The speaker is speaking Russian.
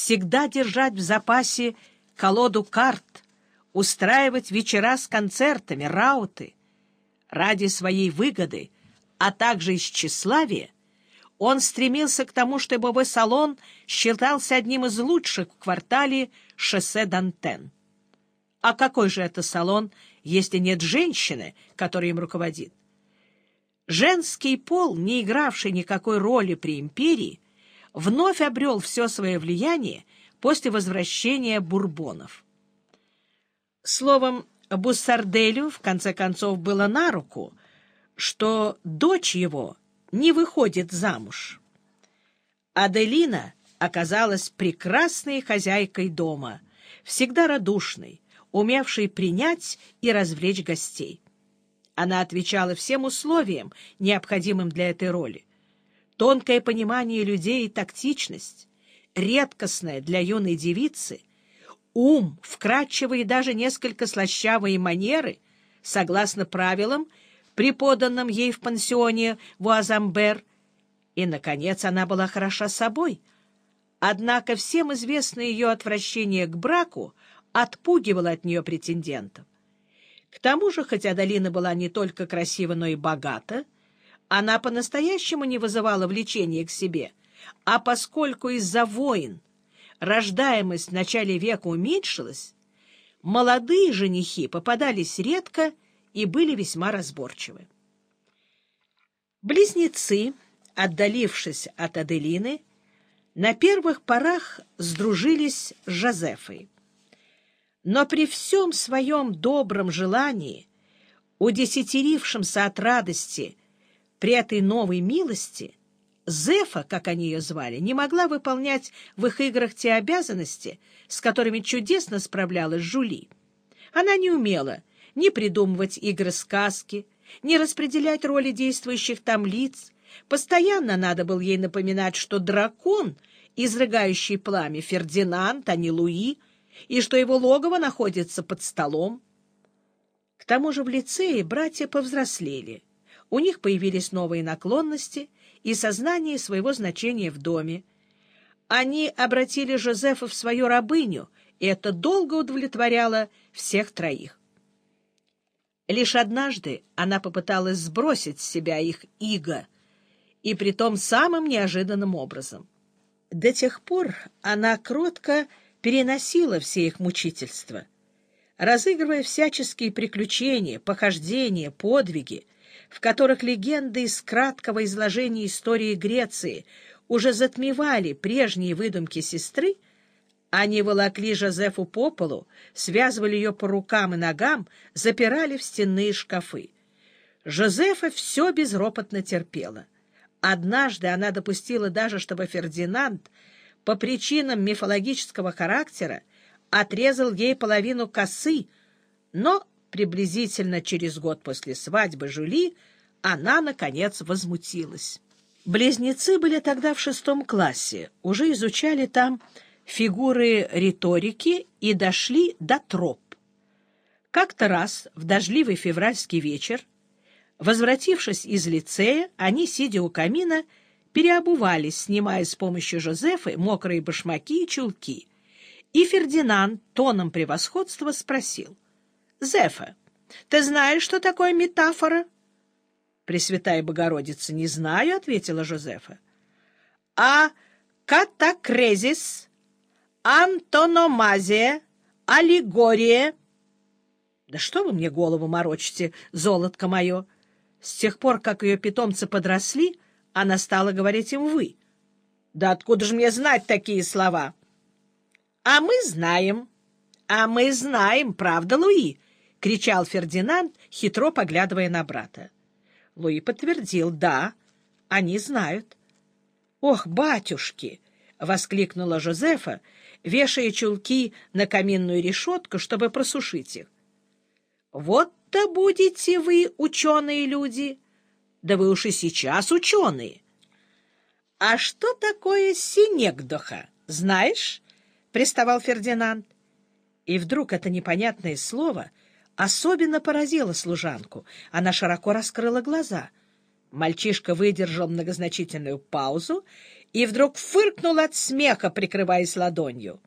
всегда держать в запасе колоду карт, устраивать вечера с концертами, рауты. Ради своей выгоды, а также из тщеславия, он стремился к тому, чтобы его салон считался одним из лучших в квартале шоссе Дантен. А какой же это салон, если нет женщины, которая им руководит? Женский пол, не игравший никакой роли при империи, вновь обрел все свое влияние после возвращения бурбонов. Словом, Буссарделю, в конце концов, было на руку, что дочь его не выходит замуж. Аделина оказалась прекрасной хозяйкой дома, всегда радушной, умевшей принять и развлечь гостей. Она отвечала всем условиям, необходимым для этой роли. Тонкое понимание людей и тактичность, редкостная для юной девицы, ум, вкрадчивые даже несколько слащавые манеры, согласно правилам, преподанным ей в пансионе Вуазамбер, и, наконец, она была хороша собой. Однако всем известно ее отвращение к браку отпугивало от нее претендентов. К тому же, хотя Долина была не только красива, но и богата, она по-настоящему не вызывала влечения к себе, а поскольку из-за войн рождаемость в начале века уменьшилась, молодые женихи попадались редко и были весьма разборчивы. Близнецы, отдалившись от Аделины, на первых порах сдружились с Жозефой. Но при всем своем добром желании, удесятерившемся от радости при этой новой милости, Зефа, как они ее звали, не могла выполнять в их играх те обязанности, с которыми чудесно справлялась Жули. Она не умела ни придумывать игры-сказки, ни распределять роли действующих там лиц. Постоянно надо было ей напоминать, что дракон, изрыгающий пламя, Фердинанд, а не Луи — и что его логово находится под столом. К тому же в лицее братья повзрослели. У них появились новые наклонности и сознание своего значения в доме. Они обратили Жозефа в свою рабыню, и это долго удовлетворяло всех троих. Лишь однажды она попыталась сбросить с себя их иго, и притом самым неожиданным образом. До тех пор она кротко переносила все их мучительства. Разыгрывая всяческие приключения, похождения, подвиги, в которых легенды из краткого изложения истории Греции уже затмевали прежние выдумки сестры, они волокли Жозефу по полу, связывали ее по рукам и ногам, запирали в стенные шкафы. Жозефа все безропотно терпела. Однажды она допустила даже, чтобы Фердинанд по причинам мифологического характера отрезал ей половину косы, но приблизительно через год после свадьбы Жули она, наконец, возмутилась. Близнецы были тогда в шестом классе, уже изучали там фигуры риторики и дошли до троп. Как-то раз, в дождливый февральский вечер, возвратившись из лицея, они, сидя у камина, переобувались, снимая с помощью Жозефы мокрые башмаки и чулки. И Фердинанд тоном превосходства спросил. — Зефа, ты знаешь, что такое метафора? — Пресвятая Богородица, не знаю, — ответила Жозефа. — А катакрезис, антономазия, аллегория? — Да что вы мне голову морочите, золотко мое? С тех пор, как ее питомцы подросли, — она стала говорить им «вы». «Да откуда же мне знать такие слова?» «А мы знаем». «А мы знаем, правда, Луи?» — кричал Фердинанд, хитро поглядывая на брата. Луи подтвердил «да, они знают». «Ох, батюшки!» — воскликнула Жозефа, вешая чулки на каминную решетку, чтобы просушить их. «Вот-то будете вы, ученые люди!» Да вы уж и сейчас ученые. — А что такое синекдоха, знаешь? — приставал Фердинанд. И вдруг это непонятное слово особенно поразило служанку. Она широко раскрыла глаза. Мальчишка выдержал многозначительную паузу и вдруг фыркнул от смеха, прикрываясь ладонью.